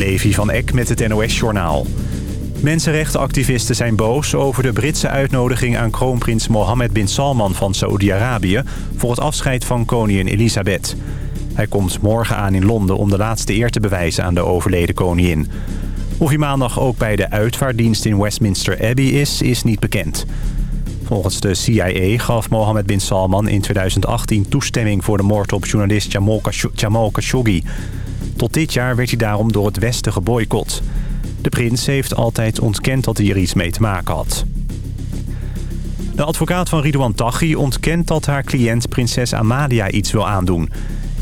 Levi van Eck met het NOS-journaal. Mensenrechtenactivisten zijn boos over de Britse uitnodiging aan kroonprins Mohammed bin Salman van Saoedi-Arabië... voor het afscheid van koningin Elisabeth. Hij komt morgen aan in Londen om de laatste eer te bewijzen aan de overleden koningin. Of hij maandag ook bij de uitvaarddienst in Westminster Abbey is, is niet bekend. Volgens de CIA gaf Mohammed bin Salman in 2018 toestemming voor de moord op journalist Jamal Khashoggi. Tot dit jaar werd hij daarom door het Westen geboycott. De prins heeft altijd ontkend dat hij er iets mee te maken had. De advocaat van Ridouan Taghi ontkent dat haar cliënt prinses Amalia iets wil aandoen.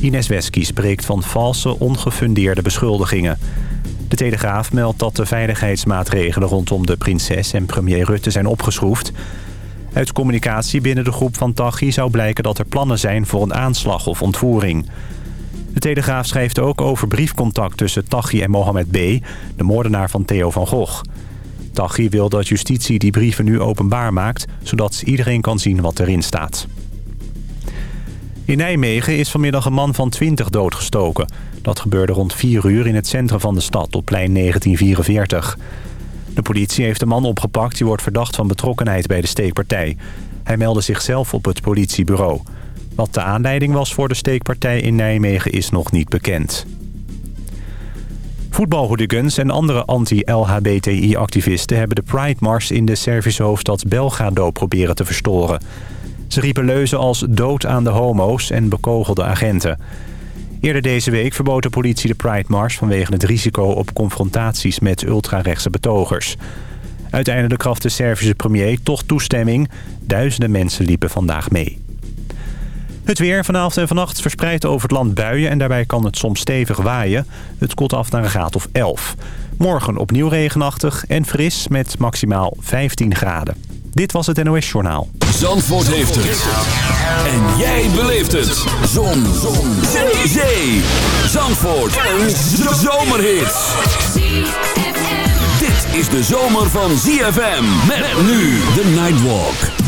Ines Wesky spreekt van valse, ongefundeerde beschuldigingen. De Telegraaf meldt dat de veiligheidsmaatregelen rondom de prinses en premier Rutte zijn opgeschroefd. Uit communicatie binnen de groep van Taghi zou blijken dat er plannen zijn voor een aanslag of ontvoering. De Telegraaf schrijft ook over briefcontact tussen Taghi en Mohammed B., de moordenaar van Theo van Gogh. Taghi wil dat justitie die brieven nu openbaar maakt... zodat iedereen kan zien wat erin staat. In Nijmegen is vanmiddag een man van 20 doodgestoken. Dat gebeurde rond 4 uur in het centrum van de stad op plein 1944. De politie heeft de man opgepakt. Die wordt verdacht van betrokkenheid bij de steekpartij. Hij meldde zichzelf op het politiebureau. Wat de aanleiding was voor de steekpartij in Nijmegen is nog niet bekend. Voetbalhooligans en andere anti-LHBTI-activisten... hebben de Pride Mars in de Servische hoofdstad Belgrado proberen te verstoren. Ze riepen leuzen als dood aan de homo's en bekogelden agenten. Eerder deze week verbood de politie de Pride Mars... vanwege het risico op confrontaties met ultrarechtse betogers. Uiteindelijk gaf de Servische premier toch toestemming. Duizenden mensen liepen vandaag mee. Het weer vanavond en vannacht verspreidt over het land buien... en daarbij kan het soms stevig waaien. Het koelt af naar een graad of 11. Morgen opnieuw regenachtig en fris met maximaal 15 graden. Dit was het NOS Journaal. Zandvoort heeft het. En jij beleeft het. Zon. Zon. Zee. Zee. Zandvoort. Een zomerhit. Dit is de zomer van ZFM. Met nu de Nightwalk.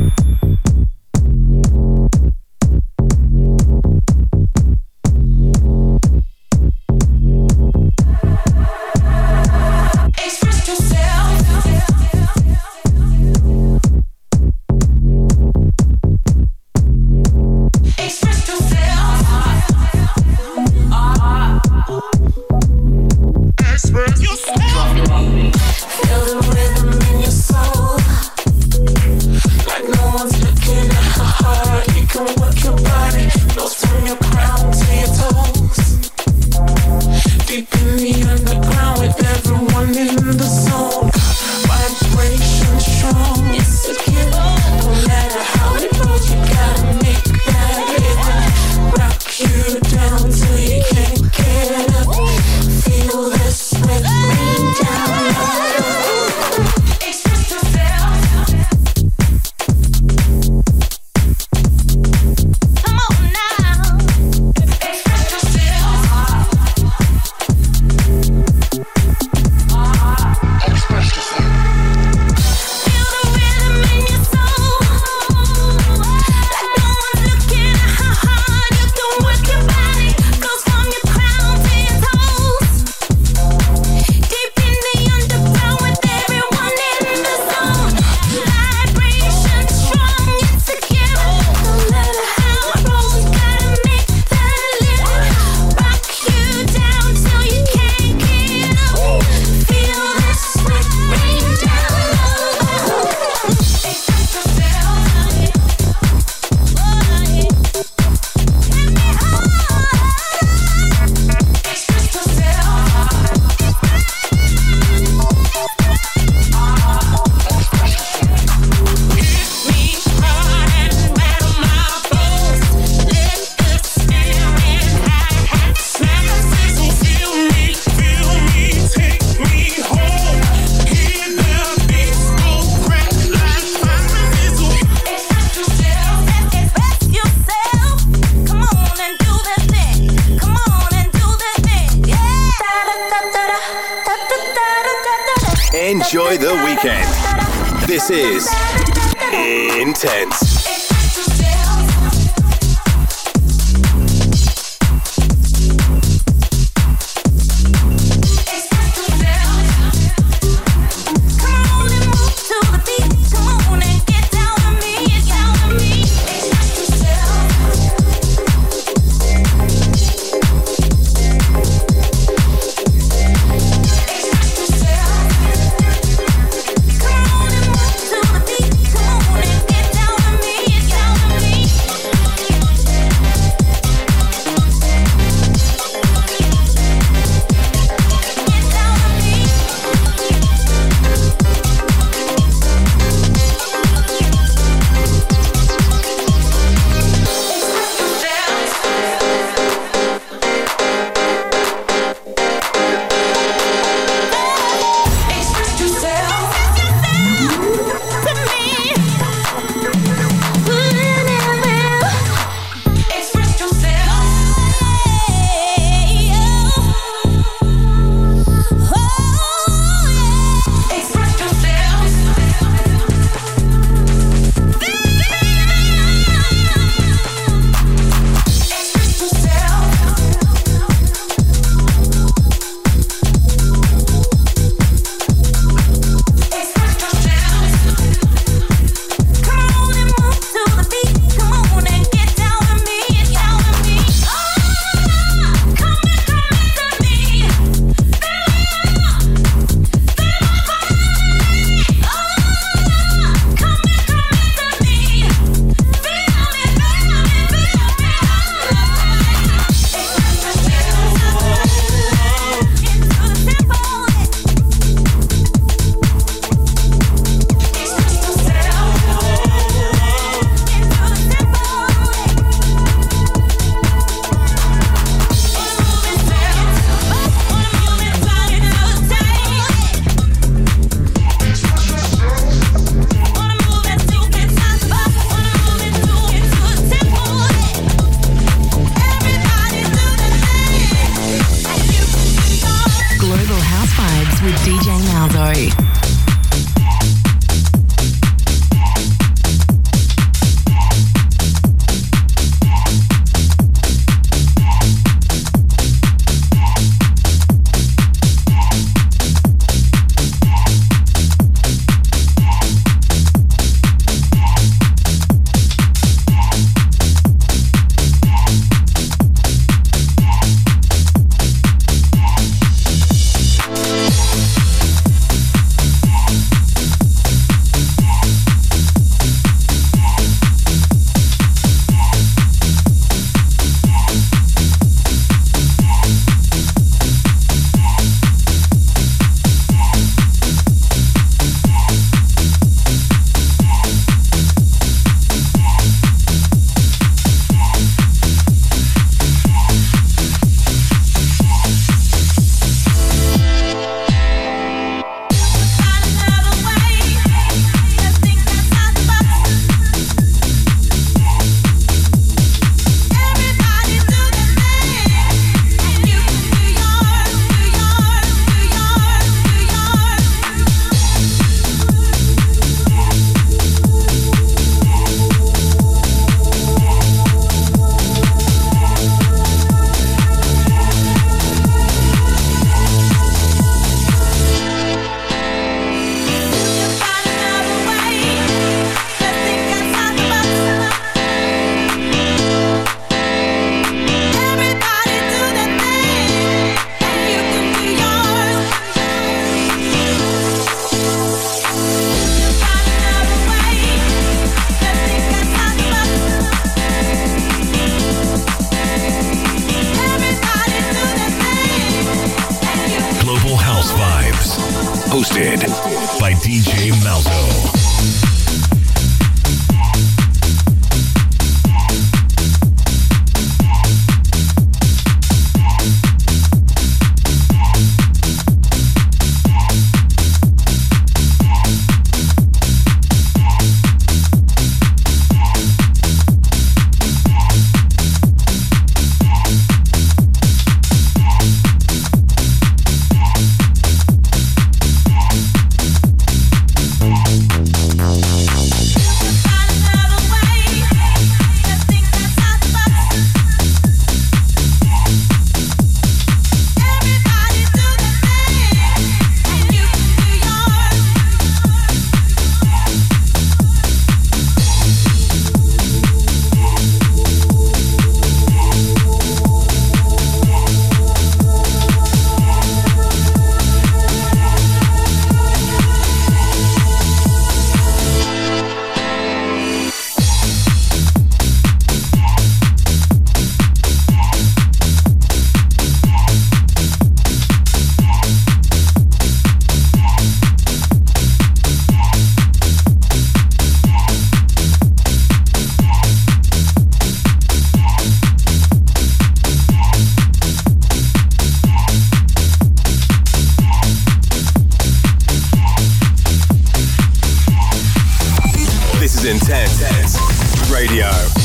Radio.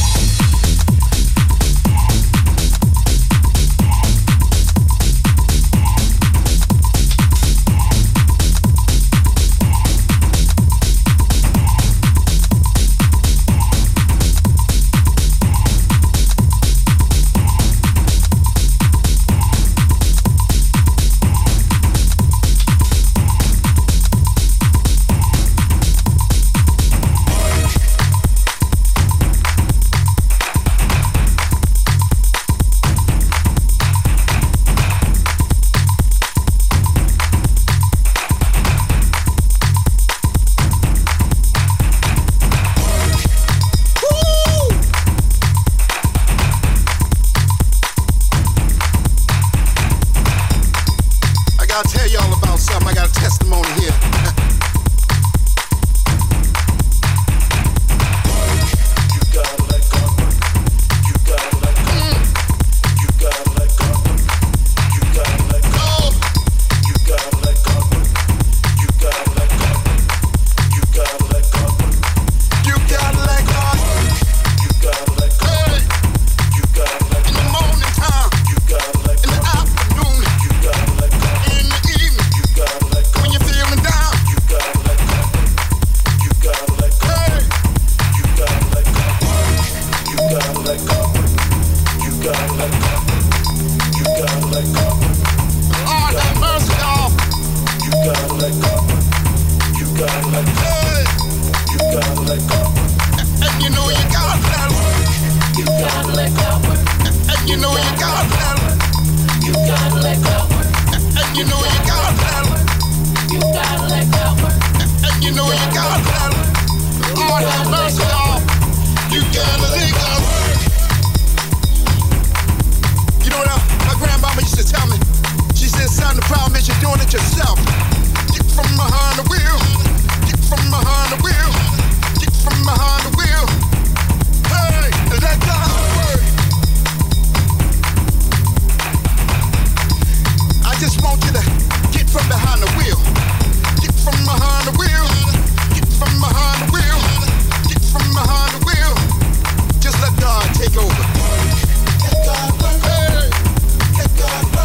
got. You gotta let go. You know you got. You gotta let go. You know you got have. You gotta let go. You know what? My used to tell me. She said, the problem is you're doing it yourself. Get from behind the wheel. Get from behind the wheel. Get from behind the wheel." behind the wheel. Just let God take over. Let God, hey. let God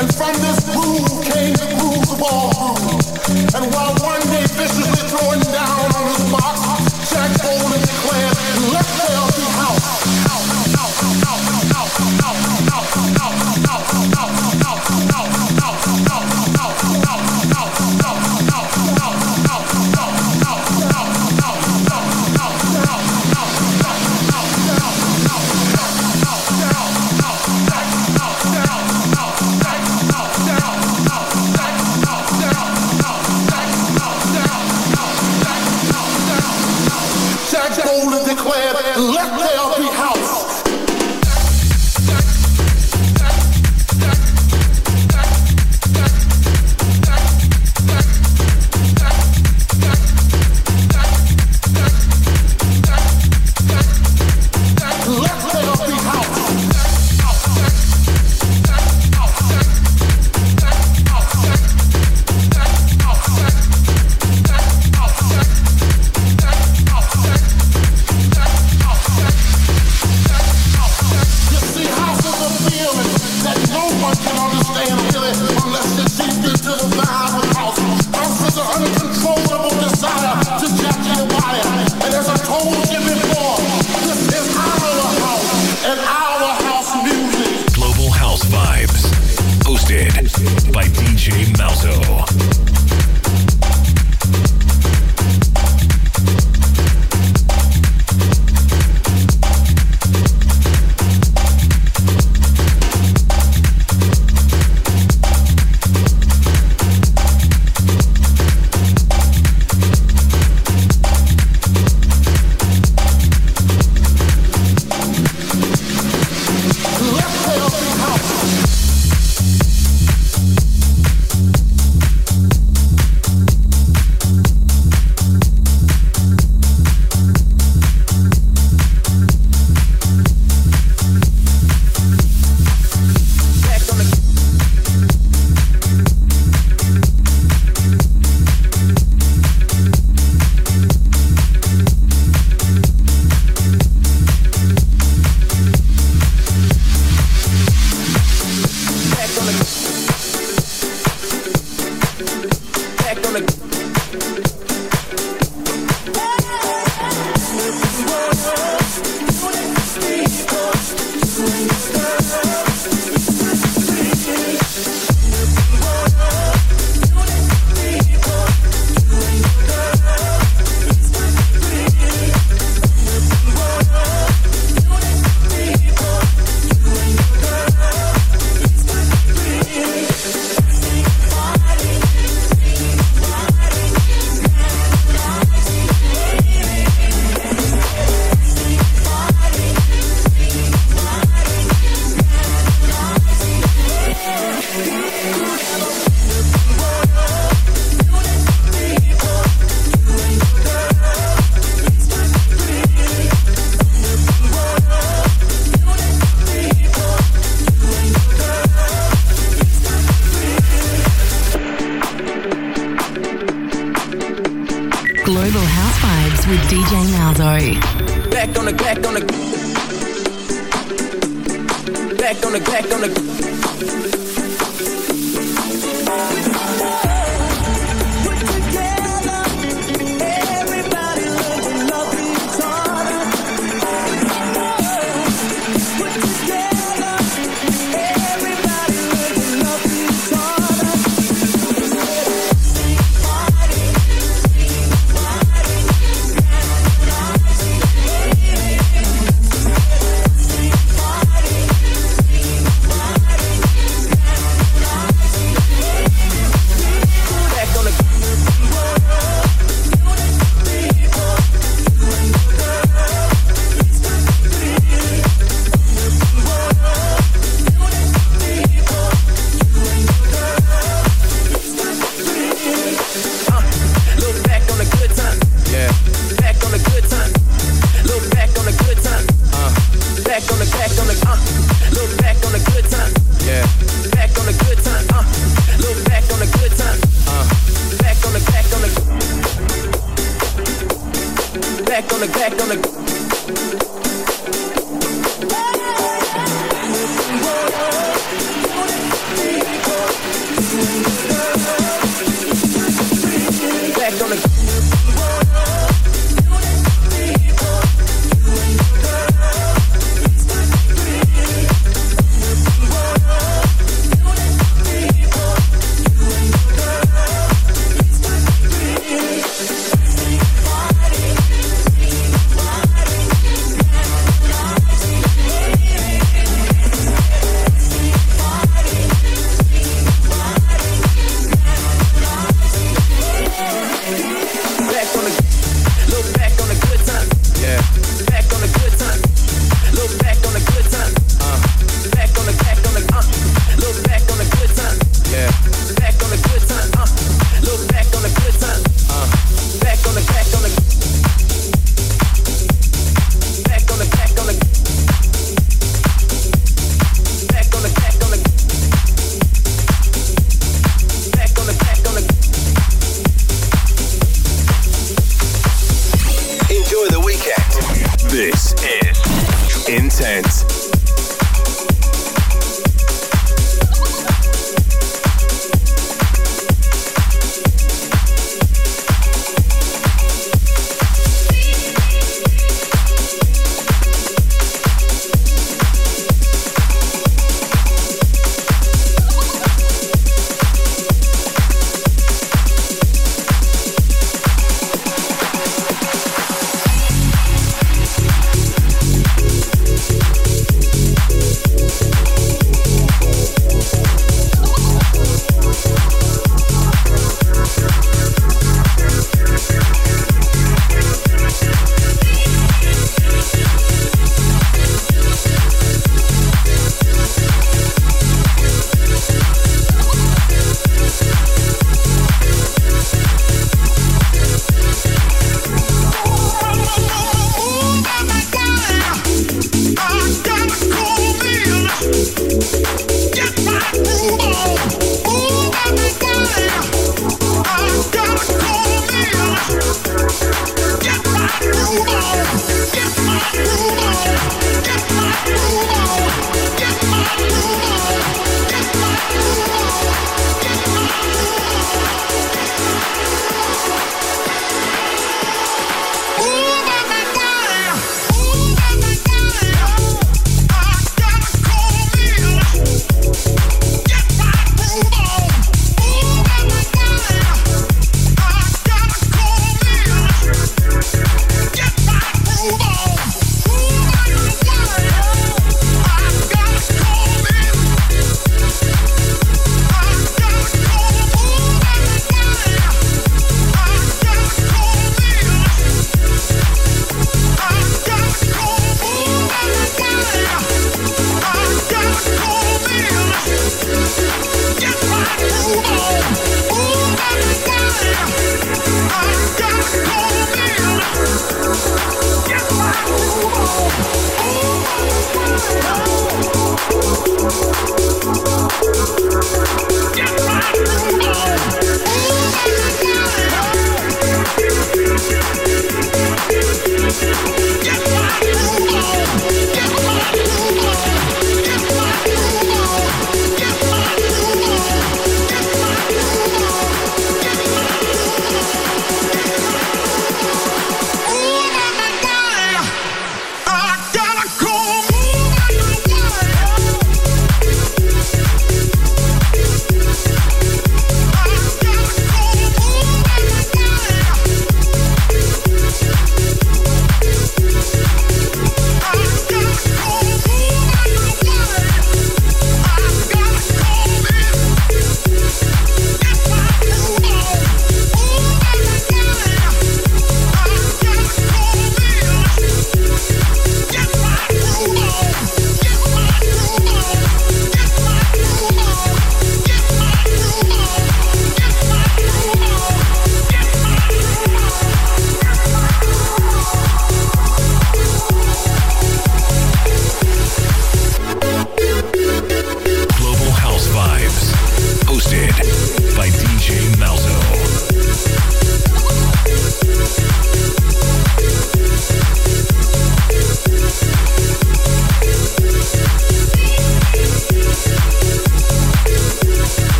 And from this groove came the rules of all. And while one back on the back on the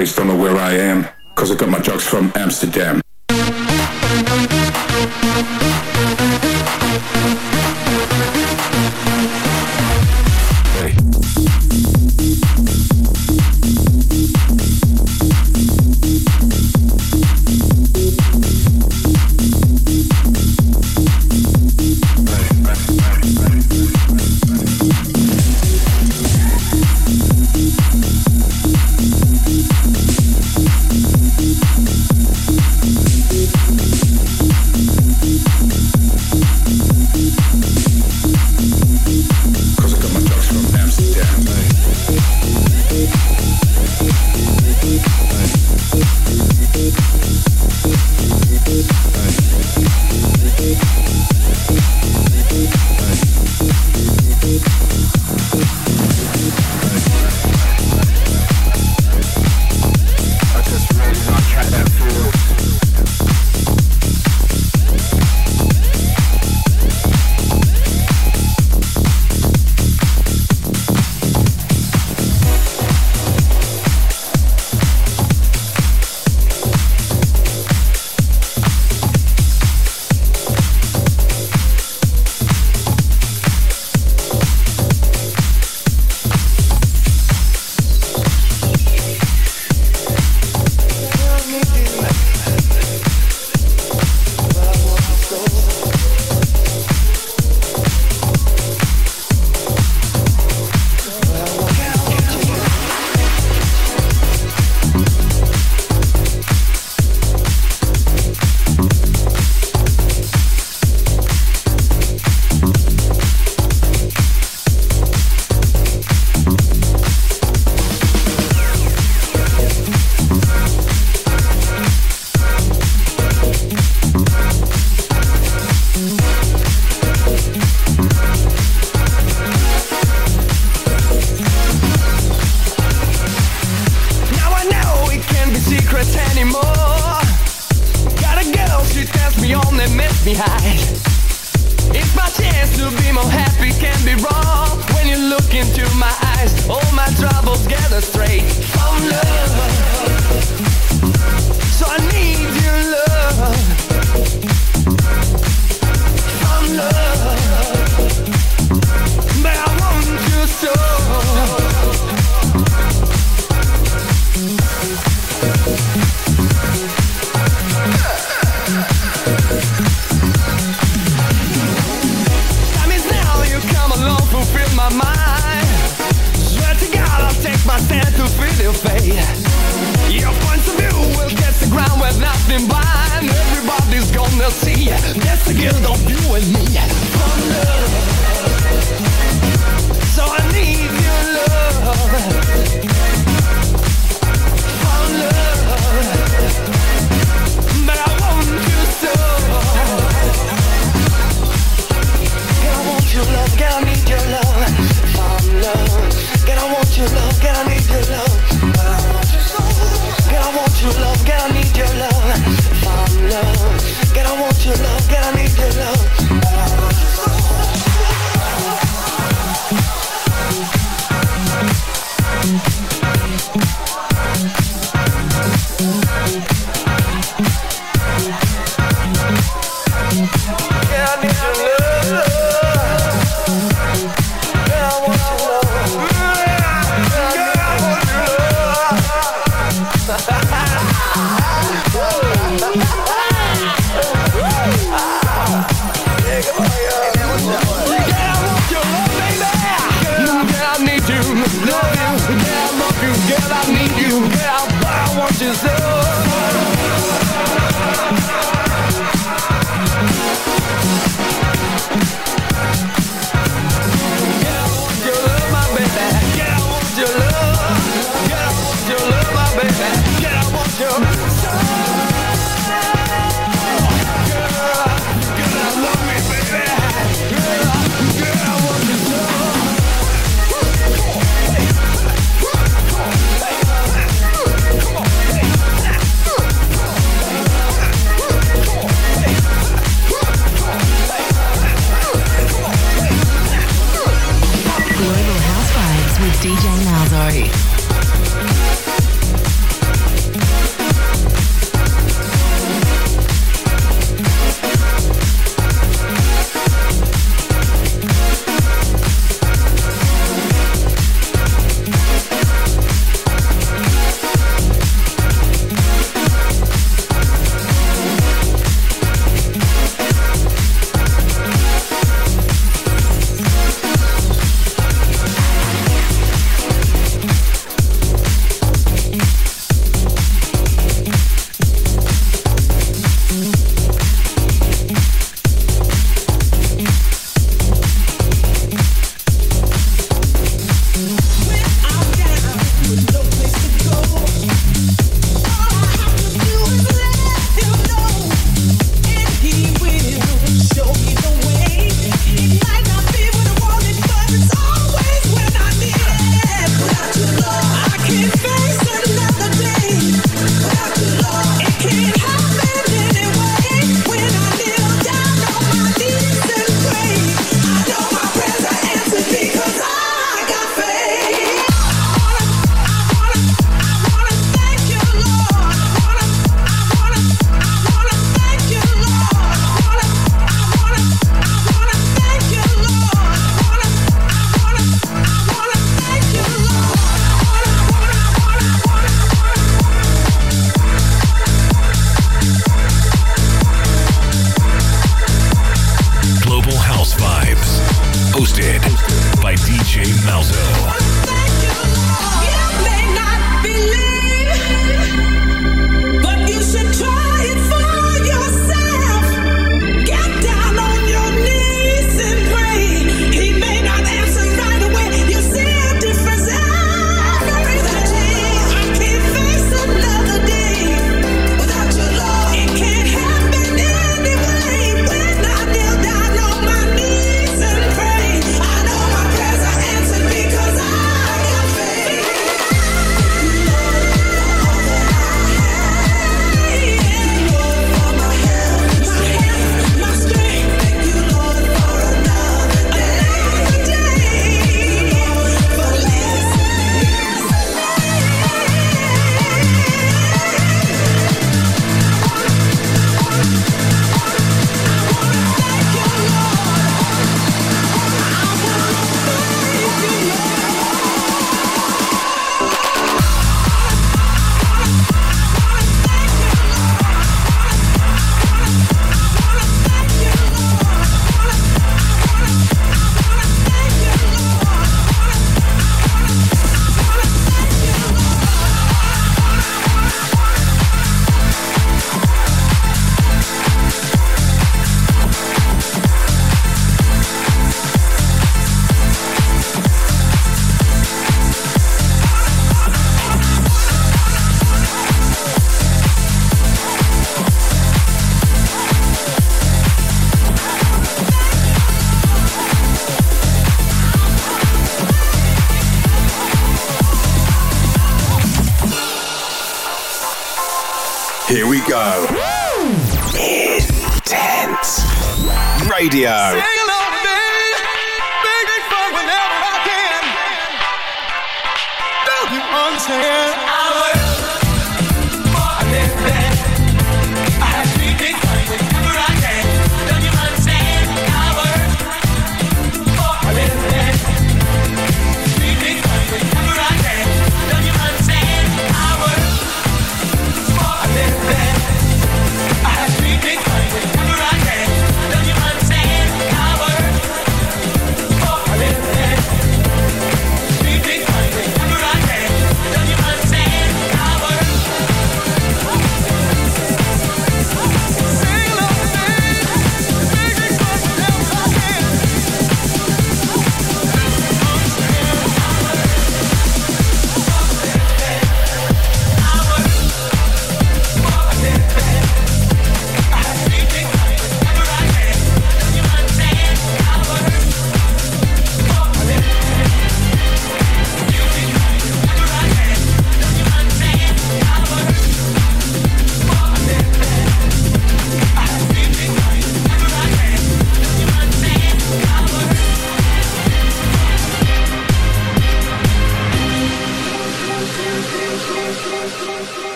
place, don't know where I am, cause I got my drugs from Amsterdam.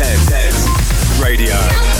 Dead Radio.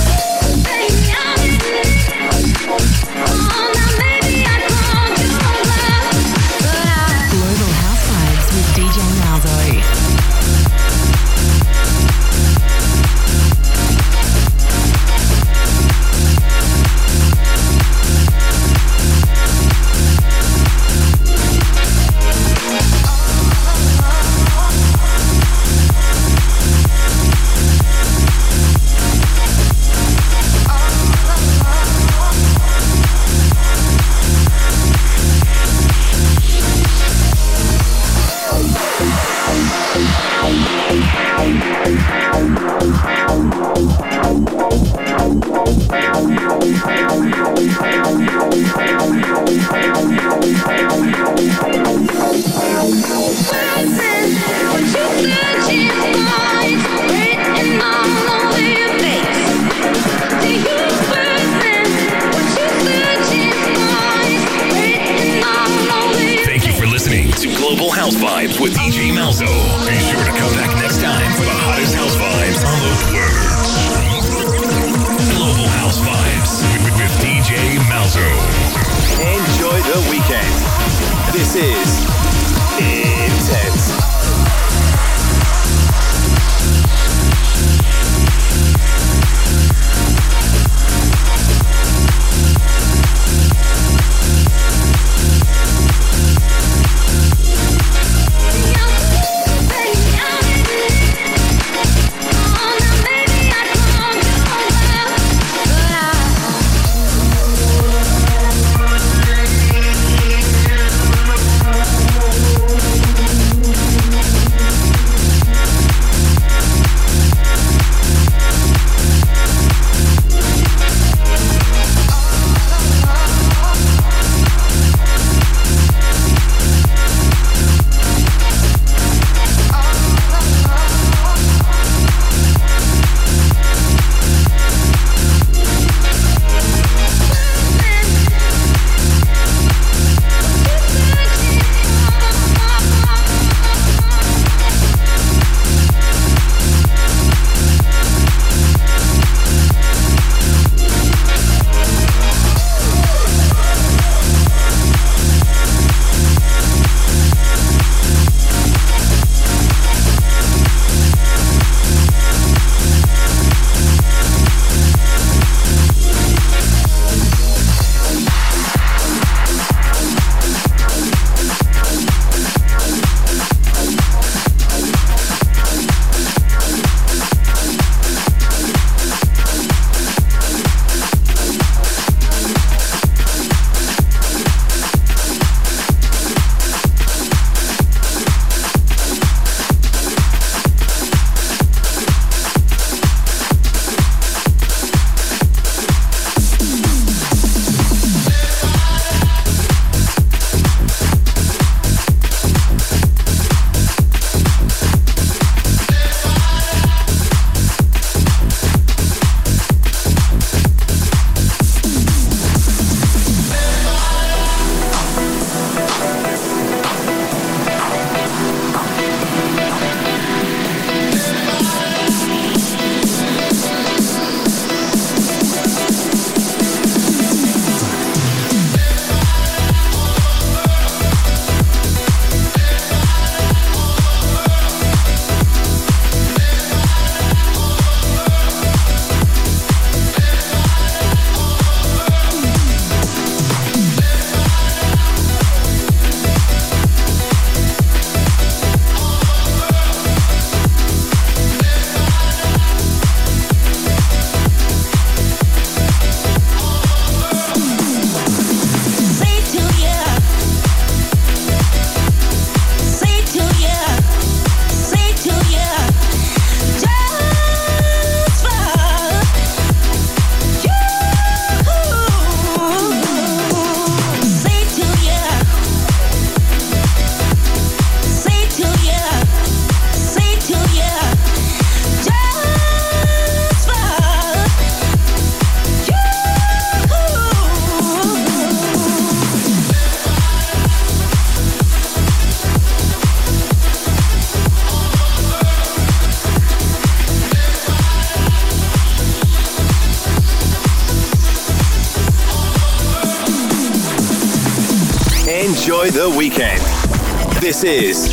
This is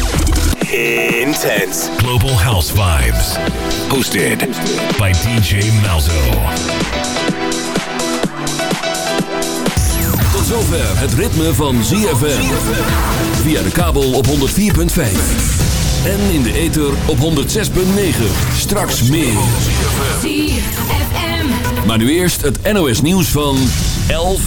Intense. Global House Vibes. Hosted by DJ Malzo. Tot zover het ritme van ZFM. Via de kabel op 104.5. En in de ether op 106.9. Straks meer. Maar nu eerst het NOS nieuws van 11